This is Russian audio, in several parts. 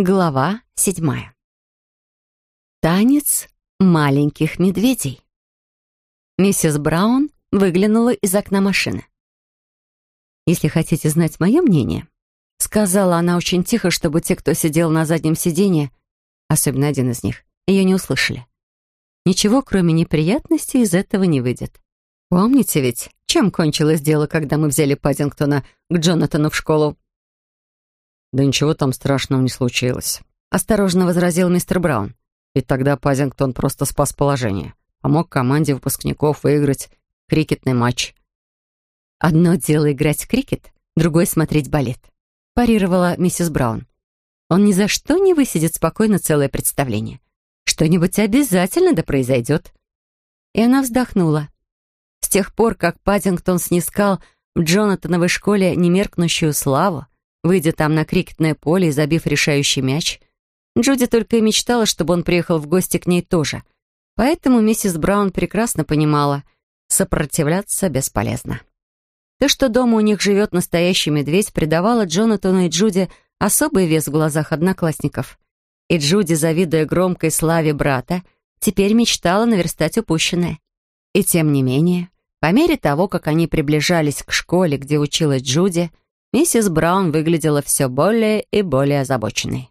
Глава седьмая. Танец маленьких медведей. Миссис Браун выглянула из окна машины. «Если хотите знать мое мнение», — сказала она очень тихо, чтобы те, кто сидел на заднем сиденье, особенно один из них, ее не услышали. Ничего, кроме неприятностей, из этого не выйдет. Помните ведь, чем кончилось дело, когда мы взяли Паддингтона к Джонатану в школу? «Да ничего там страшного не случилось», — осторожно возразил мистер Браун. «Ведь тогда Пазингтон просто спас положение. Помог команде выпускников выиграть крикетный матч». «Одно дело играть в крикет, другое — смотреть балет», — парировала миссис Браун. «Он ни за что не высидит спокойно целое представление. Что-нибудь обязательно да произойдет». И она вздохнула. С тех пор, как Паддингтон снискал в Джонатановой школе немеркнущую славу, Выйдя там на крикетное поле и забив решающий мяч, Джуди только и мечтала, чтобы он приехал в гости к ней тоже. Поэтому миссис Браун прекрасно понимала, сопротивляться бесполезно. То, что дома у них живет настоящий медведь, придавало Джонатану и Джуди особый вес в глазах одноклассников. И Джуди, завидуя громкой славе брата, теперь мечтала наверстать упущенное. И тем не менее, по мере того, как они приближались к школе, где училась Джуди, миссис Браун выглядела все более и более озабоченной.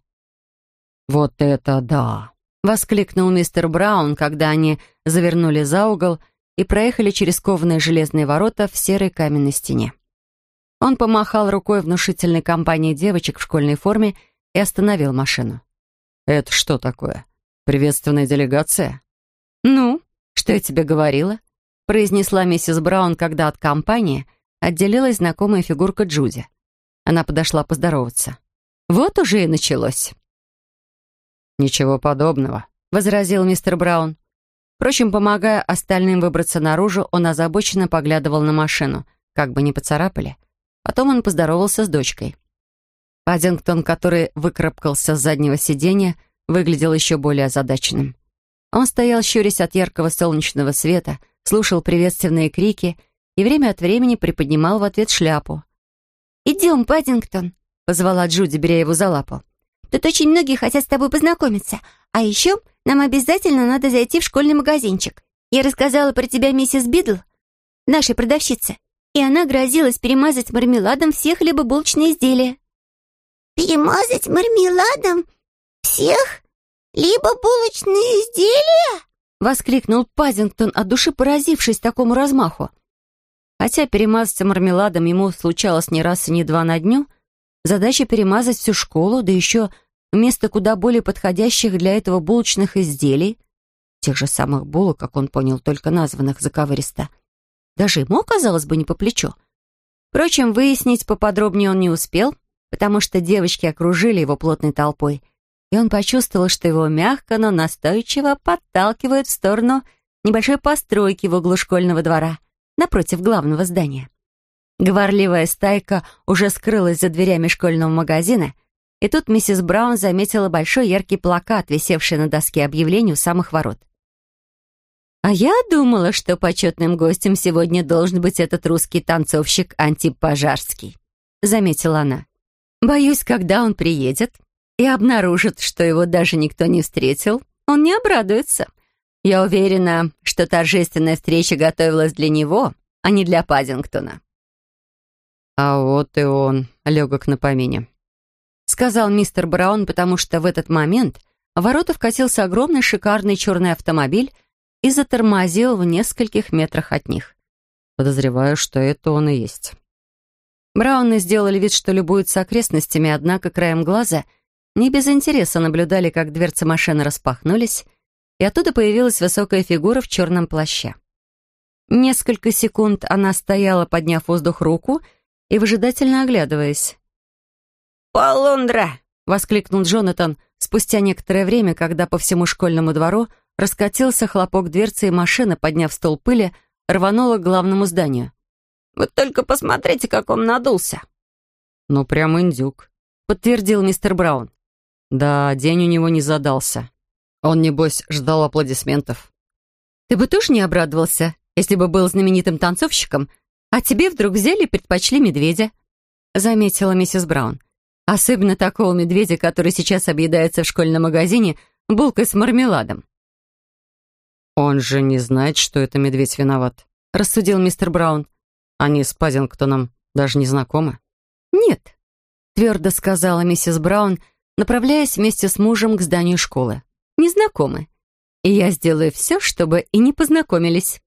«Вот это да!» — воскликнул мистер Браун, когда они завернули за угол и проехали через кованые железные ворота в серой каменной стене. Он помахал рукой внушительной компании девочек в школьной форме и остановил машину. «Это что такое? Приветственная делегация?» «Ну, что я тебе говорила?» — произнесла миссис Браун, когда от компании — отделилась знакомая фигурка Джуди. Она подошла поздороваться. Вот уже и началось. «Ничего подобного», — возразил мистер Браун. Впрочем, помогая остальным выбраться наружу, он озабоченно поглядывал на машину, как бы не поцарапали. Потом он поздоровался с дочкой. Паддингтон, который выкарабкался с заднего сиденья, выглядел еще более озадаченным. Он стоял, щурясь от яркого солнечного света, слушал приветственные крики и время от времени приподнимал в ответ шляпу. «Идем, Паддингтон», — позвала Джуди, беря его за лапу. «Тут очень многие хотят с тобой познакомиться. А еще нам обязательно надо зайти в школьный магазинчик. Я рассказала про тебя миссис Бидл, нашей продавщице, и она грозилась перемазать мармеладом все хлебобулочные изделия». «Перемазать мармеладом всех либо булочные изделия?» — воскликнул Пазингтон, от души поразившись такому размаху. Хотя перемазаться мармеладом ему случалось не раз и не два на дню, задача перемазать всю школу, да еще вместо куда более подходящих для этого булочных изделий, тех же самых булок, как он понял, только названных заковыристо, даже ему оказалось бы не по плечу. Впрочем, выяснить поподробнее он не успел, потому что девочки окружили его плотной толпой, и он почувствовал, что его мягко, но настойчиво подталкивают в сторону небольшой постройки в углу школьного двора — напротив главного здания. Говорливая стайка уже скрылась за дверями школьного магазина, и тут миссис Браун заметила большой яркий плакат, висевший на доске объявлений у самых ворот. «А я думала, что почетным гостем сегодня должен быть этот русский танцовщик Антип Пожарский», — заметила она. «Боюсь, когда он приедет и обнаружит, что его даже никто не встретил, он не обрадуется. Я уверена, что торжественная встреча готовилась для него, а не для Паддингтона. «А вот и он, легок на помине», — сказал мистер Браун, потому что в этот момент в ворота вкатился огромный шикарный черный автомобиль и затормозил в нескольких метрах от них. Подозреваю, что это он и есть. Брауны сделали вид, что любуются окрестностями, однако краем глаза не без интереса наблюдали, как дверцы машины распахнулись, и оттуда появилась высокая фигура в черном плаще. Несколько секунд она стояла, подняв воздух руку и выжидательно оглядываясь. «Полундра!» — воскликнул Джонатан спустя некоторое время, когда по всему школьному двору раскатился хлопок дверцы и машина, подняв стол пыли, рванула к главному зданию. «Вы только посмотрите, как он надулся!» «Ну, прям индюк», — подтвердил мистер Браун. «Да, день у него не задался. Он, небось, ждал аплодисментов. Ты бы тоже не обрадовался, если бы был знаменитым танцовщиком, а тебе вдруг взяли и предпочли медведя», — заметила миссис Браун. Особенно такого медведя, который сейчас объедается в школьном магазине булкой с мармеладом. «Он же не знает, что это медведь виноват», — рассудил мистер Браун. «Они с Пазингтоном даже не знакомы». «Нет», — твердо сказала миссис Браун, направляясь вместе с мужем к зданию школы. «Не знакомы. И я сделаю все, чтобы и не познакомились».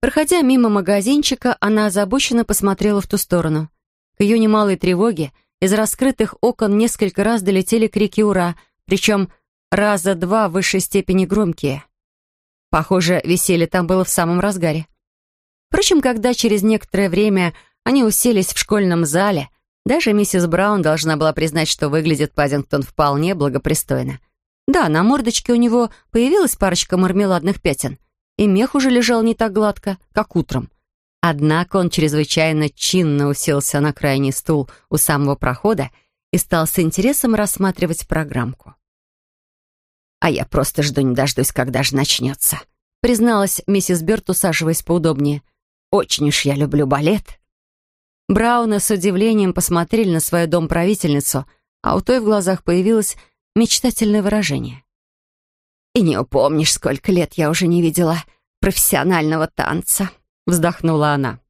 Проходя мимо магазинчика, она озабоченно посмотрела в ту сторону. К ее немалой тревоге из раскрытых окон несколько раз долетели крики «Ура!», причем раза два в высшей степени громкие. Похоже, веселье там было в самом разгаре. Впрочем, когда через некоторое время они уселись в школьном зале, даже миссис Браун должна была признать, что выглядит Паддингтон вполне благопристойно. Да, на мордочке у него появилась парочка мармеладных пятен, и мех уже лежал не так гладко, как утром. Однако он чрезвычайно чинно уселся на крайний стул у самого прохода и стал с интересом рассматривать программку. «А я просто жду не дождусь, когда же начнется», призналась миссис Бёрд, усаживаясь поудобнее. «Очень уж я люблю балет». Брауны с удивлением посмотрели на свою домправительницу, а у той в глазах появилось мечтательное выражение. «И не упомнишь, сколько лет я уже не видела профессионального танца», — вздохнула она.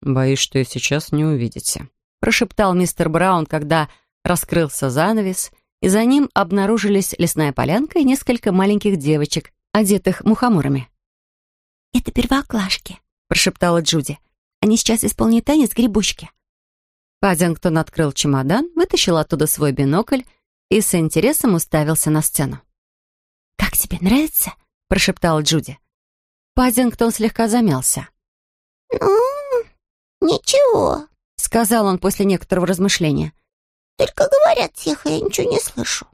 «Боюсь, что и сейчас не увидите», — прошептал мистер Браун, когда раскрылся занавес, и за ним обнаружились лесная полянка и несколько маленьких девочек, одетых мухоморами. «Это первоклашки», — прошептала Джуди. «Они сейчас исполнят танец грибочки». Паддингтон открыл чемодан, вытащил оттуда свой бинокль и с интересом уставился на сцену. «Как тебе нравится?» — прошептала Джуди. Паддингтон слегка замялся. «Ну, ничего», — сказал он после некоторого размышления. «Только говорят тихо, я ничего не слышу».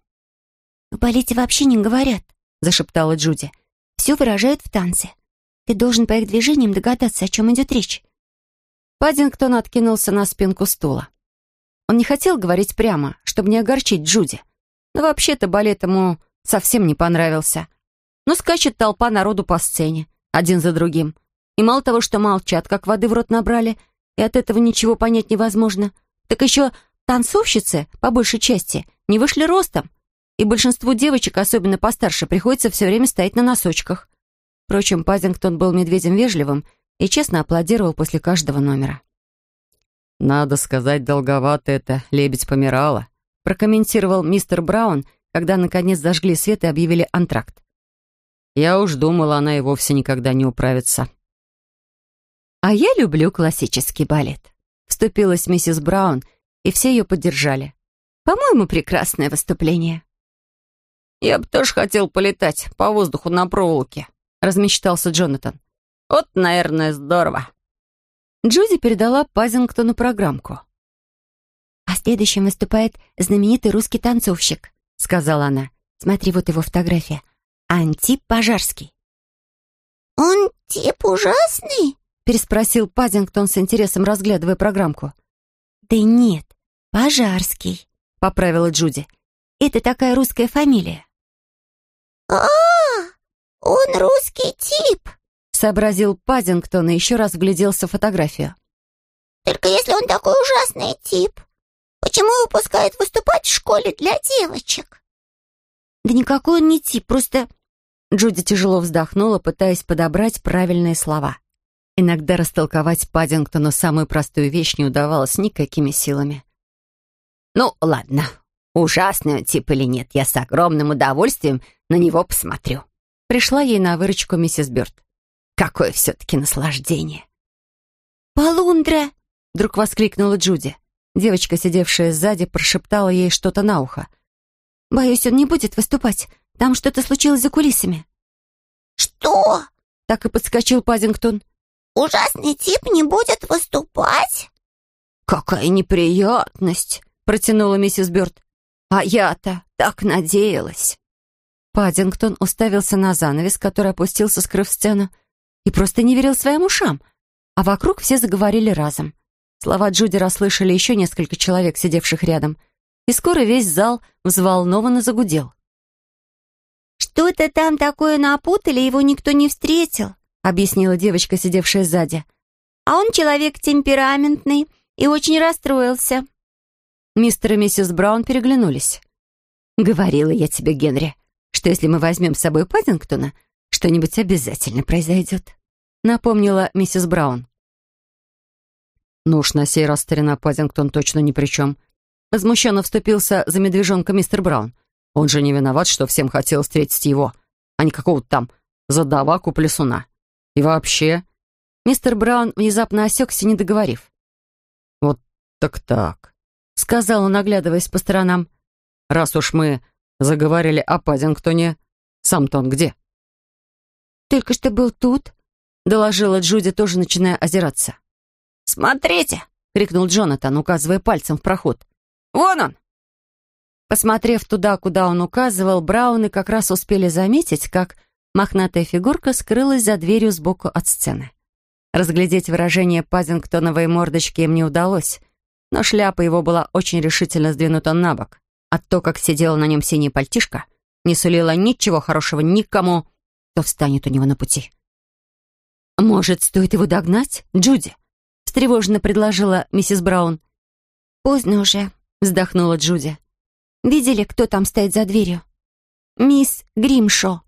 «В балете вообще не говорят», — зашептала Джуди. «Все выражают в танце. Ты должен по их движениям догадаться, о чем идет речь». Паддингтон откинулся на спинку стула. Он не хотел говорить прямо, чтобы не огорчить Джуди. Но вообще-то балет ему совсем не понравился. Но скачет толпа народу по сцене, один за другим. И мало того, что молчат, как воды в рот набрали, и от этого ничего понять невозможно, так еще танцовщицы, по большей части, не вышли ростом, и большинству девочек, особенно постарше, приходится все время стоять на носочках. Впрочем, Пазингтон был медведем вежливым и честно аплодировал после каждого номера. «Надо сказать, долговато это, лебедь помирала», прокомментировал мистер Браун, когда наконец зажгли свет и объявили антракт. «Я уж думала, она и вовсе никогда не управится». «А я люблю классический балет», — вступилась миссис Браун, и все ее поддержали. «По-моему, прекрасное выступление». «Я бы тоже хотел полетать по воздуху на проволоке», — размечтался Джонатан. «Вот, наверное, здорово». Джуди передала Пазингтону программку. «А следующим выступает знаменитый русский танцовщик», — сказала она. «Смотри, вот его фотография. Антип Пожарский». «Он тип ужасный?» — переспросил Паддингтон с интересом, разглядывая программку. «Да нет, Пожарский», — поправила Джуди. «Это такая русская фамилия». «А, он русский тип», сообразил Паддингтон и еще раз вгляделся в фотографию. «Только если он такой ужасный тип, почему выпускают выступать в школе для девочек?» «Да никакой он не тип, просто...» Джуди тяжело вздохнула, пытаясь подобрать правильные слова. Иногда растолковать Паддингтону самую простую вещь не удавалось никакими силами. «Ну, ладно, ужасный он тип или нет, я с огромным удовольствием на него посмотрю». Пришла ей на выручку миссис Бёрд. Какое все-таки наслаждение!» «Полундра!» — вдруг воскликнула Джуди. Девочка, сидевшая сзади, прошептала ей что-то на ухо. «Боюсь, он не будет выступать. Там что-то случилось за кулисами». «Что?» — так и подскочил Паддингтон. «Ужасный тип не будет выступать?» «Какая неприятность!» — протянула миссис Бёрд. «А я-то так надеялась!» Паддингтон уставился на занавес, который опустился, скрыв сцену и просто не верил своим ушам. А вокруг все заговорили разом. Слова Джуди расслышали еще несколько человек, сидевших рядом. И скоро весь зал взволнованно загудел. «Что-то там такое напутали, его никто не встретил», объяснила девочка, сидевшая сзади. «А он человек темпераментный и очень расстроился». Мистер и миссис Браун переглянулись. «Говорила я тебе, Генри, что если мы возьмем с собой Паддингтона, что-нибудь обязательно произойдет», — напомнила миссис Браун. «Ну уж на сей раз старина Паддингтон точно ни при чем», — возмущенно вступился за медвежонка мистер Браун. «Он же не виноват, что всем хотел встретить его, а не какого-то там задаваку плесуна. И вообще...» Мистер Браун внезапно осекся, не договорив. «Вот так-так», — сказал он, оглядываясь по сторонам. «Раз уж мы заговорили о Паддингтоне, сам-то он где?» «Только что был тут», — доложила Джуди, тоже начиная озираться. «Смотрите!» — крикнул Джонатан, указывая пальцем в проход. «Вон он!» Посмотрев туда, куда он указывал, Брауны как раз успели заметить, как мохнатая фигурка скрылась за дверью сбоку от сцены. Разглядеть выражение Пазингтоновой мордочки им не удалось, но шляпа его была очень решительно сдвинута на бок, а то, как сидела на нем синяя пальтишка, не сулила ничего хорошего никому, кто встанет у него на пути. «Может, стоит его догнать, Джуди?» — встревоженно предложила миссис Браун. «Поздно уже», — вздохнула Джуди. «Видели, кто там стоит за дверью?» «Мисс Гримшо»,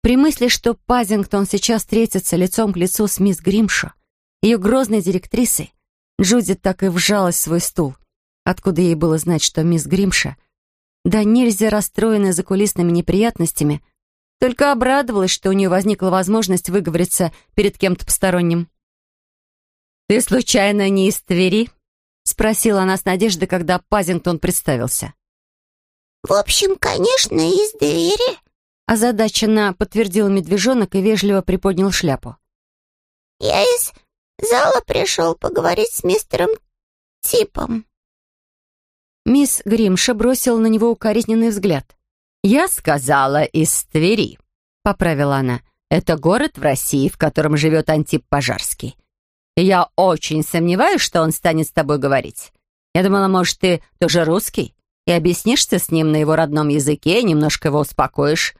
при мысли, что Пазингтон сейчас встретится лицом к лицу с мисс Гримшо, ее грозной директрисой, Джуди так и вжалась в свой стул. Откуда ей было знать, что мисс Гримша, да нельзя расстроенная закулисными неприятностями, только обрадовалась, что у нее возникла возможность выговориться перед кем-то посторонним. «Ты случайно не из Твери?» — спросила она с надеждой, когда Пазингтон представился. «В общем, конечно, из Твери», Озадаченно подтвердил медвежонок и вежливо приподнял шляпу. «Я из зала пришел поговорить с мистером Типом». Мисс Гримша бросила на него укоризненный взгляд. «Я сказала из Твери», — поправила она. «Это город в России, в котором живет Антип Пожарский. Я очень сомневаюсь, что он станет с тобой говорить. Я думала, может, ты тоже русский и объяснишься с ним на его родном языке, немножко его успокоишь.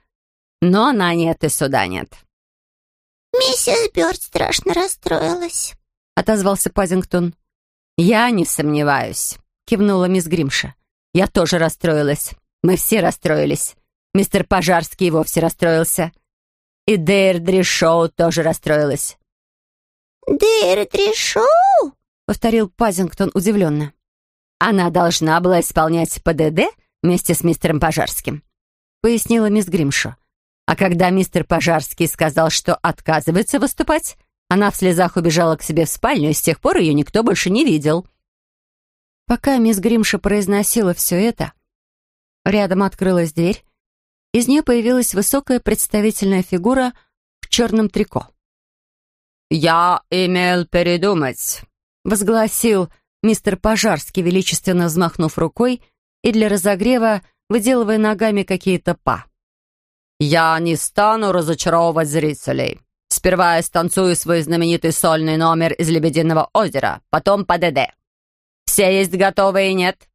Но на нет и сюда нет». «Миссис Бёрд страшно расстроилась», — отозвался Пазингтон. «Я не сомневаюсь», — кивнула мисс Гримша. «Я тоже расстроилась. Мы все расстроились. Мистер Пожарский вовсе расстроился. И Дейрдри Шоу тоже расстроилась». «Дейрдри Шоу?» — повторил Пазингтон удивленно. «Она должна была исполнять ПДД вместе с мистером Пожарским», — пояснила мисс Гримша. А когда мистер Пожарский сказал, что отказывается выступать, она в слезах убежала к себе в спальню, и с тех пор ее никто больше не видел. Пока мисс Гримша произносила все это, рядом открылась дверь, из нее появилась высокая представительная фигура в черном трико. «Я имел передумать», — возгласил мистер Пожарский, величественно взмахнув рукой и для разогрева выделывая ногами какие-то па. «Я не стану разочаровывать зрителей. Сперва я станцую свой знаменитый сольный номер из «Лебединого озера», потом ПДД. Все есть готовые, нет?»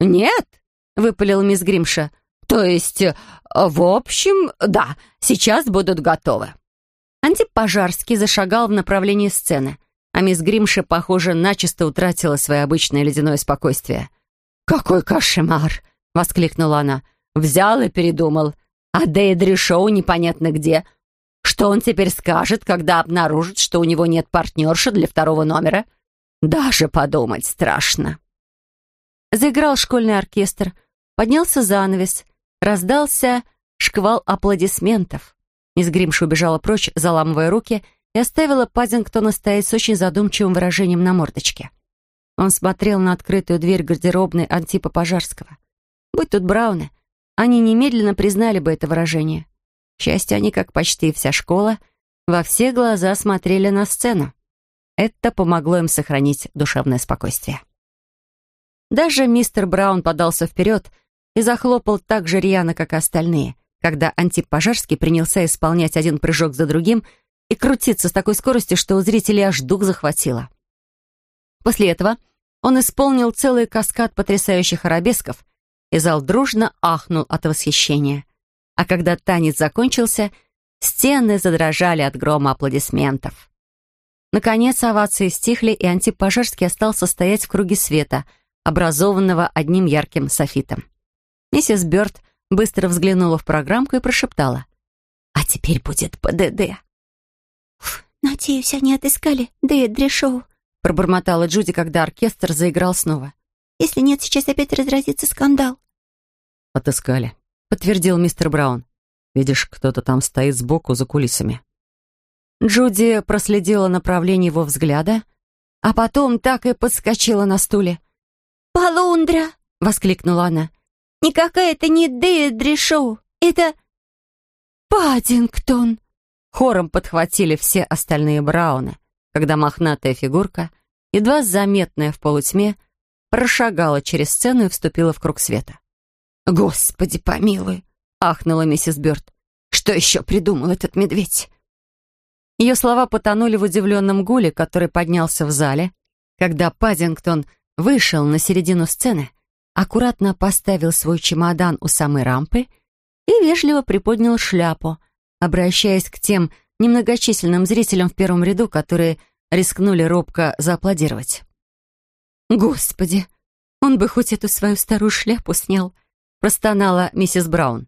«Нет», — выпалил мисс Гримша. «То есть, в общем, да, сейчас будут готовы». Антип Пожарский зашагал в направлении сцены, а мисс Гримша, похоже, начисто утратила свое обычное ледяное спокойствие. «Какой кошмар!» — воскликнула она. «Взял и передумал. А Дейдри Шоу непонятно где. Что он теперь скажет, когда обнаружит, что у него нет партнерши для второго номера? Даже подумать страшно. Заиграл школьный оркестр, поднялся занавес, раздался шквал аплодисментов. Мисс Гримш убежала прочь, заламывая руки, и оставила Паддингтона стоять с очень задумчивым выражением на мордочке. Он смотрел на открытую дверь гардеробной Антипа Пожарского. Будь тут Брауны, они немедленно признали бы это выражение. К счастью, они, как почти вся школа, во все глаза смотрели на сцену. Это помогло им сохранить душевное спокойствие. Даже мистер Браун подался вперед и захлопал так же рьяно, как и остальные, когда Антип Пожарский принялся исполнять один прыжок за другим и крутиться с такой скоростью, что у зрителей аж дух захватило. После этого он исполнил целый каскад потрясающих арабесков, и зал дружно ахнул от восхищения. А когда танец закончился, стены задрожали от грома аплодисментов. Наконец овации стихли, и Антип Пожарский остался стоять в круге света, образованного одним ярким софитом. Миссис Бёрд быстро взглянула в программку и прошептала. «А теперь будет ПДД». «Надеюсь, они отыскали Дэдри Шоу», пробормотала Джуди, когда оркестр заиграл снова. «Если нет, сейчас опять разразится скандал». «Отыскали», — подтвердил мистер Браун. «Видишь, кто-то там стоит сбоку за кулисами». Джуди проследила направление его взгляда, а потом так и подскочила на стуле. «Полундра!» — воскликнула она. «Никакая это не Дэдри Шоу, это Паддингтон!» Хором подхватили все остальные Брауны, когда мохнатая фигурка, едва заметная в полутьме, прошагала через сцену и вступила в круг света. «Господи помилуй!» — ахнула миссис Бёрд. «Что еще придумал этот медведь?» Ее слова потонули в удивленном гуле, который поднялся в зале, когда Паддингтон вышел на середину сцены, аккуратно поставил свой чемодан у самой рампы и вежливо приподнял шляпу, обращаясь к тем немногочисленным зрителям в первом ряду, которые рискнули робко зааплодировать. «Господи, он бы хоть эту свою старую шляпу снял», — простонала миссис Браун.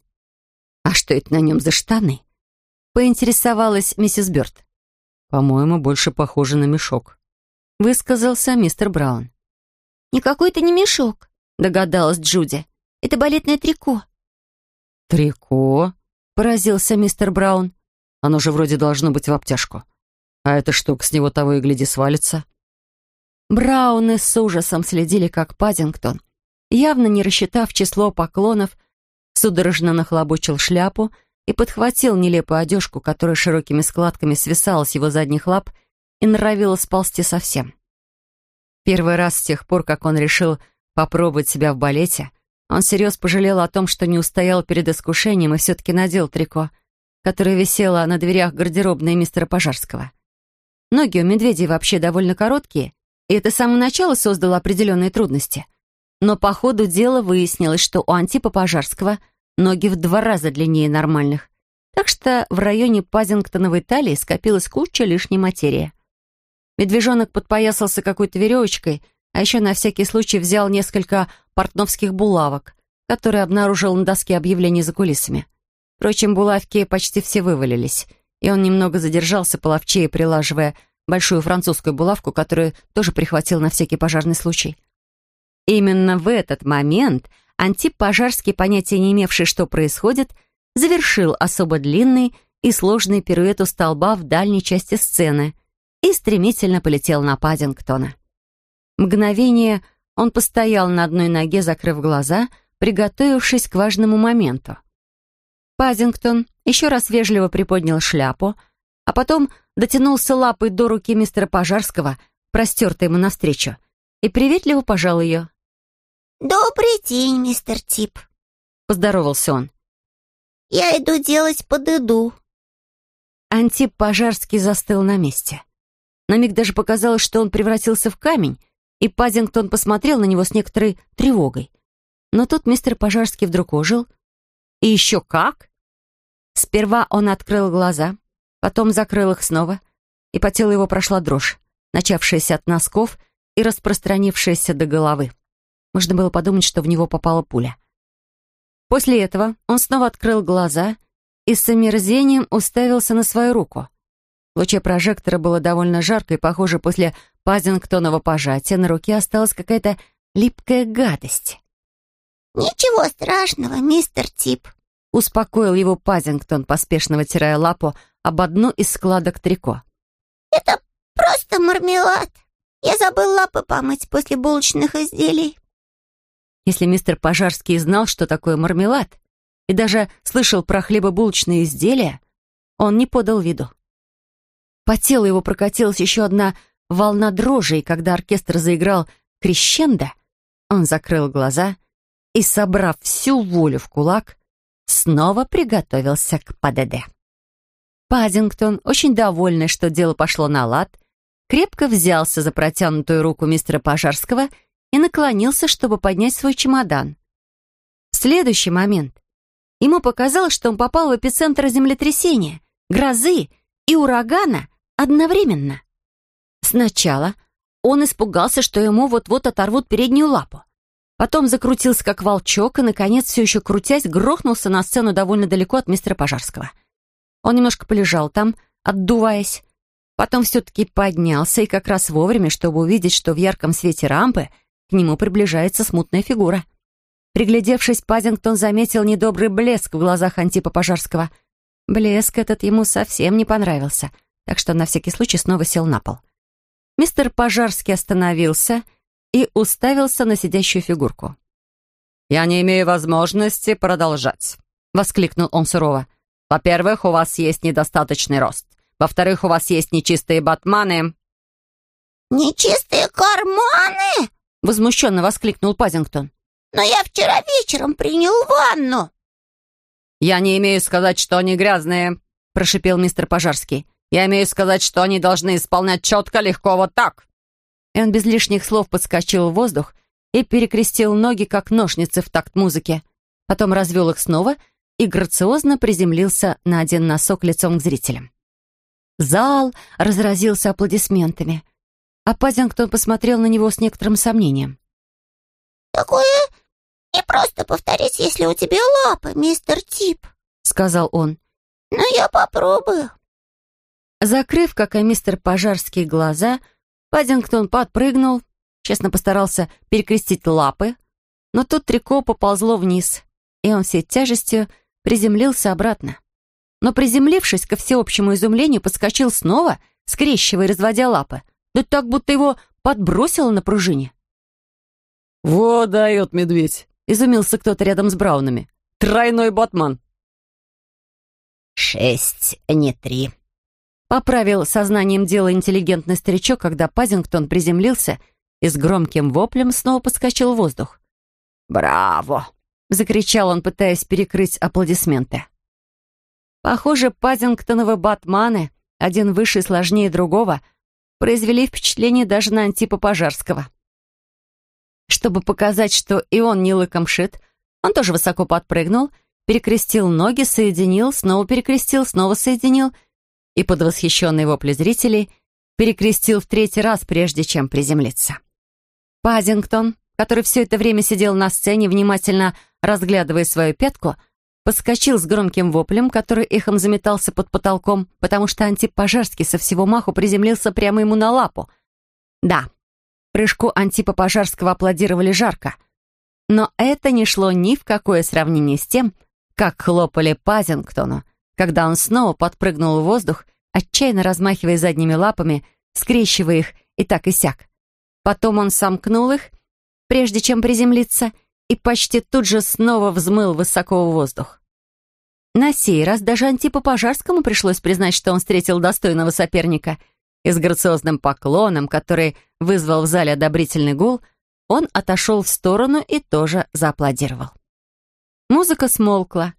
«А что это на нем за штаны?» — поинтересовалась миссис Бёрд. «По-моему, больше похоже на мешок», — высказался мистер Браун. «Никакой это не мешок», — догадалась Джуди. «Это балетное трико». «Трико?» — поразился мистер Браун. «Оно же вроде должно быть в обтяжку. А эта штука с него того и гляди свалится». Брауны с ужасом следили, как Паддингтон, явно не рассчитав число поклонов, судорожно нахлобучил шляпу и подхватил нелепую одежку, которая широкими складками свисала с его задних лап и норовила сползти совсем. Первый раз с тех пор, как он решил попробовать себя в балете, он всерьез пожалел о том, что не устоял перед искушением и все-таки надел трико, которое висело на дверях гардеробной мистера Пожарского. Ноги у медведей вообще довольно короткие, и это с самого начала создало определенные трудности. Но по ходу дела выяснилось, что у Антипа Пожарского ноги в два раза длиннее нормальных, так что в районе Пазингтоновой талии скопилась куча лишней материи. Медвежонок подпоясался какой-то веревочкой, а еще на всякий случай взял несколько портновских булавок, которые обнаружил на доске объявлений за кулисами. Впрочем, булавки почти все вывалились, и он немного задержался, половчее прилаживая большую французскую булавку, которую тоже прихватил на всякий пожарный случай. Именно в этот момент Антип Пожарский, понятия не имевший, что происходит, завершил особо длинный и сложный пируэт у столба в дальней части сцены и стремительно полетел на Паддингтона. Мгновение он постоял на одной ноге, закрыв глаза, приготовившись к важному моменту. Паддингтон еще раз вежливо приподнял шляпу, а потом дотянулся лапой до руки мистера Пожарского, простертой ему навстречу, и приветливо пожал ее. «Добрый день, мистер Тип», — поздоровался он. «Я иду делать подыду». Антип Пожарский застыл на месте. На миг даже показалось, что он превратился в камень, и Паддингтон посмотрел на него с некоторой тревогой. Но тут мистер Пожарский вдруг ожил. И еще как! Сперва он открыл глаза, потом закрыл их снова, и по телу его прошла дрожь, начавшаяся от носков и распространившаяся до головы. Можно было подумать, что в него попала пуля. После этого он снова открыл глаза и с омерзением уставился на свою руку. В луче прожектора было довольно жарко, и, похоже, после Пазингтонова пожатия на руке осталась какая-то липкая гадость. «Ничего страшного, мистер Тип», — успокоил его Пазингтон, поспешно вытирая лапу об одну из складок трико. «Это просто мармелад. Я забыл лапы помыть после булочных изделий». Если мистер Пожарский знал, что такое мармелад, и даже слышал про хлебобулочные изделия, он не подал виду. По телу его прокатилась еще одна волна дрожи, и когда оркестр заиграл крещендо, он закрыл глаза и, собрав всю волю в кулак, снова приготовился к ПДД. Паддингтон, очень довольный, что дело пошло на лад, крепко взялся за протянутую руку мистера Пожарского и наклонился, чтобы поднять свой чемодан. В следующий момент ему показалось, что он попал в эпицентр землетрясения, грозы и урагана одновременно. Сначала он испугался, что ему вот-вот оторвут переднюю лапу, Потом закрутился, как волчок, и, наконец, все еще крутясь, грохнулся на сцену довольно далеко от мистера Пожарского. Он немножко полежал там, отдуваясь. Потом все-таки поднялся, и как раз вовремя, чтобы увидеть, что в ярком свете рампы к нему приближается смутная фигура. Приглядевшись, Пазингтон заметил недобрый блеск в глазах Антипа Пожарского. Блеск этот ему совсем не понравился, так что на всякий случай снова сел на пол. Мистер Пожарский остановился и уставился на сидящую фигурку. «Я не имею возможности продолжать», — воскликнул он сурово. «Во-первых, у вас есть недостаточный рост. Во-вторых, у вас есть нечистые батманы». «Нечистые карманы?» — возмущенно воскликнул Пазингтон. «Но я вчера вечером принял ванну». «Я не имею сказать, что они грязные», — прошипел мистер Пожарский. «Я имею сказать, что они должны исполнять четко, легко, вот так». И он без лишних слов подскочил в воздух и перекрестил ноги, как ножницы в такт музыки. Потом развел их снова и грациозно приземлился на один носок лицом к зрителям. Зал разразился аплодисментами, а Пазингтон посмотрел на него с некоторым сомнением. «Такое не просто повторить, если у тебя лапы, мистер Тип», — сказал он. «Но я попробую». Закрыв, как и мистер Пожарский, глаза, — Паддингтон подпрыгнул, честно постарался перекрестить лапы, но тут трико поползло вниз, и он всей тяжестью приземлился обратно. Но приземлившись, ко всеобщему изумлению, подскочил снова, скрещивая и разводя лапы, да так, будто его подбросило на пружине. «Вот дает медведь!» — изумился кто-то рядом с Браунами. «Тройной батман!» «Шесть, не три», Поправил сознанием дела интеллигентный старичок, когда Пазингтон приземлился и с громким воплем снова подскочил в воздух. «Браво!» — закричал он, пытаясь перекрыть аплодисменты. Похоже, Пазингтоновы батманы, один выше и сложнее другого, произвели впечатление даже на Антипа Пожарского. Чтобы показать, что и он не лыком шит, он тоже высоко подпрыгнул, перекрестил ноги, соединил, снова перекрестил, снова соединил — и под восхищенные вопли зрителей перекрестил в третий раз, прежде чем приземлиться. Пазингтон, который все это время сидел на сцене, внимательно разглядывая свою пятку, подскочил с громким воплем, который эхом заметался под потолком, потому что Антип Пожарский со всего маху приземлился прямо ему на лапу. Да, прыжку Антипа Пожарского аплодировали жарко, но это не шло ни в какое сравнение с тем, как хлопали Пазингтону, когда он снова подпрыгнул в воздух, отчаянно размахивая задними лапами, скрещивая их и так и сяк. Потом он сомкнул их, прежде чем приземлиться, и почти тут же снова взмыл высоко в воздух. На сей раз даже Антипу Пожарскому пришлось признать, что он встретил достойного соперника, и с грациозным поклоном, который вызвал в зале одобрительный гул, он отошел в сторону и тоже зааплодировал. Музыка смолкла,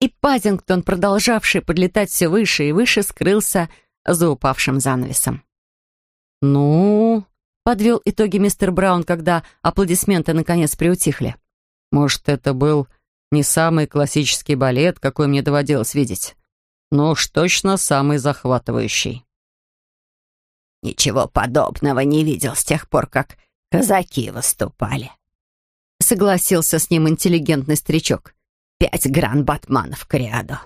и Пазингтон, продолжавший подлетать все выше и выше, скрылся за упавшим занавесом. «Ну...» — подвел итоги мистер Браун, когда аплодисменты наконец приутихли. «Может, это был не самый классический балет, какой мне доводилось видеть, но уж точно самый захватывающий». «Ничего подобного не видел с тех пор, как казаки выступали», — согласился с ним интеллигентный старичок пять гран-батманов к ряду».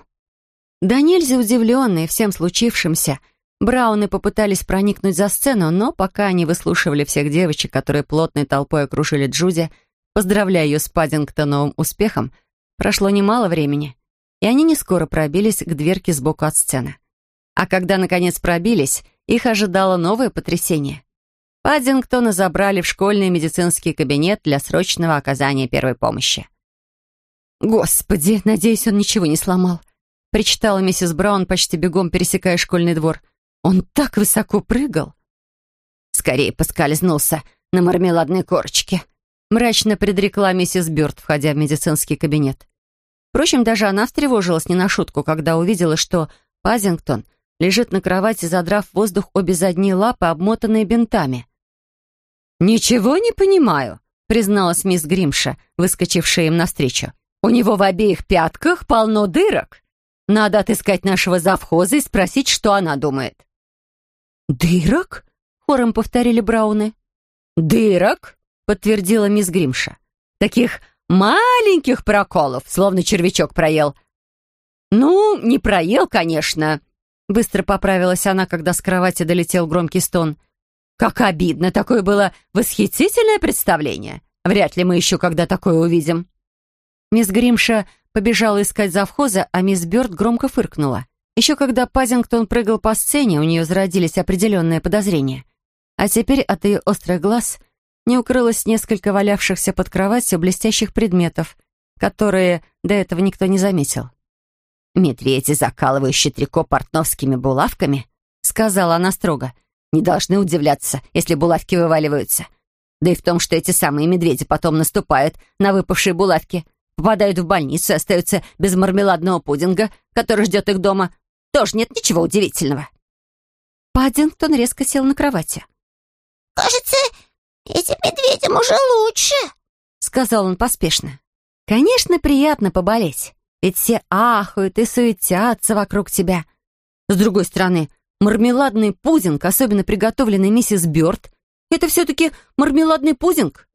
Да нельзя удивленные всем случившимся, Брауны попытались проникнуть за сцену, но пока они выслушивали всех девочек, которые плотной толпой окружили Джуди, поздравляя ее с Паддингтоновым успехом, прошло немало времени, и они не скоро пробились к дверке сбоку от сцены. А когда, наконец, пробились, их ожидало новое потрясение. Паддингтона забрали в школьный медицинский кабинет для срочного оказания первой помощи. «Господи, надеюсь, он ничего не сломал», — причитала миссис Браун, почти бегом пересекая школьный двор. «Он так высоко прыгал!» «Скорее поскользнулся на мармеладной корочке», — мрачно предрекла миссис Бёрд, входя в медицинский кабинет. Впрочем, даже она встревожилась не на шутку, когда увидела, что Пазингтон лежит на кровати, задрав в воздух обе задние лапы, обмотанные бинтами. «Ничего не понимаю», — призналась мисс Гримша, выскочившая им навстречу. У него в обеих пятках полно дырок. Надо отыскать нашего завхоза и спросить, что она думает». «Дырок?» — хором повторили Брауны. «Дырок?» — подтвердила мисс Гримша. «Таких маленьких проколов, словно червячок проел». «Ну, не проел, конечно», — быстро поправилась она, когда с кровати долетел громкий стон. «Как обидно! Такое было восхитительное представление. Вряд ли мы еще когда такое увидим». Мисс Гримша побежала искать завхоза, а мисс Бёрд громко фыркнула. Еще когда Пазингтон прыгал по сцене, у нее зародились определенные подозрения. А теперь от ее острых глаз не укрылось несколько валявшихся под кроватью блестящих предметов, которые до этого никто не заметил. «Медведи, закалывающие трико портновскими булавками», — сказала она строго, — «не должны удивляться, если булавки вываливаются. Да и в том, что эти самые медведи потом наступают на выпавшие булавки, попадают в больницу и остаются без мармеладного пудинга, который ждет их дома, тоже нет ничего удивительного». Паддингтон резко сел на кровати. «Кажется, этим медведям уже лучше», — сказал он поспешно. «Конечно, приятно поболеть, ведь все ахают и суетятся вокруг тебя. С другой стороны, мармеладный пудинг, особенно приготовленный миссис Бёрд, это все-таки мармеладный пудинг».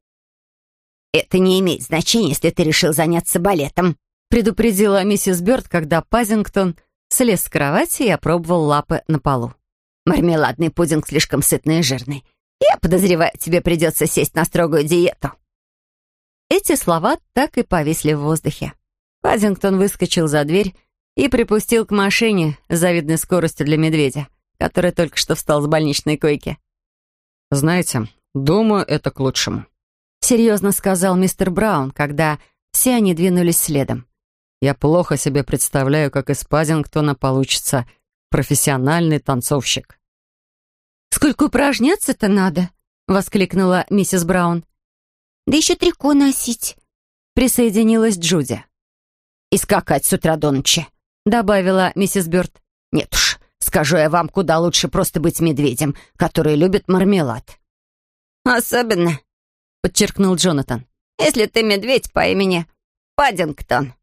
«Это не имеет значения, если ты решил заняться балетом», предупредила миссис Бёрд, когда Пазингтон слез с кровати и опробовал лапы на полу. «Мармеладный пудинг слишком сытный и жирный. Я подозреваю, тебе придется сесть на строгую диету». Эти слова так и повисли в воздухе. Пазингтон выскочил за дверь и припустил к машине с завидной скоростью для медведя, который только что встал с больничной койки. «Знаете, думаю, это к лучшему», — серьезно сказал мистер Браун, когда все они двинулись следом. Я плохо себе представляю, как из Пазингтона получится профессиональный танцовщик. «Сколько упражняться-то надо?» — воскликнула миссис Браун. «Да еще трико носить», — присоединилась Джуди. «И скакать с утра до ночи», — добавила миссис Бёрд. «Нет уж, скажу я вам, куда лучше просто быть медведем, который любит мармелад». «Особенно», — подчеркнул Джонатан, «если ты медведь по имени Паддингтон».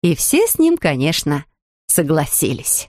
И все с ним, конечно, согласились.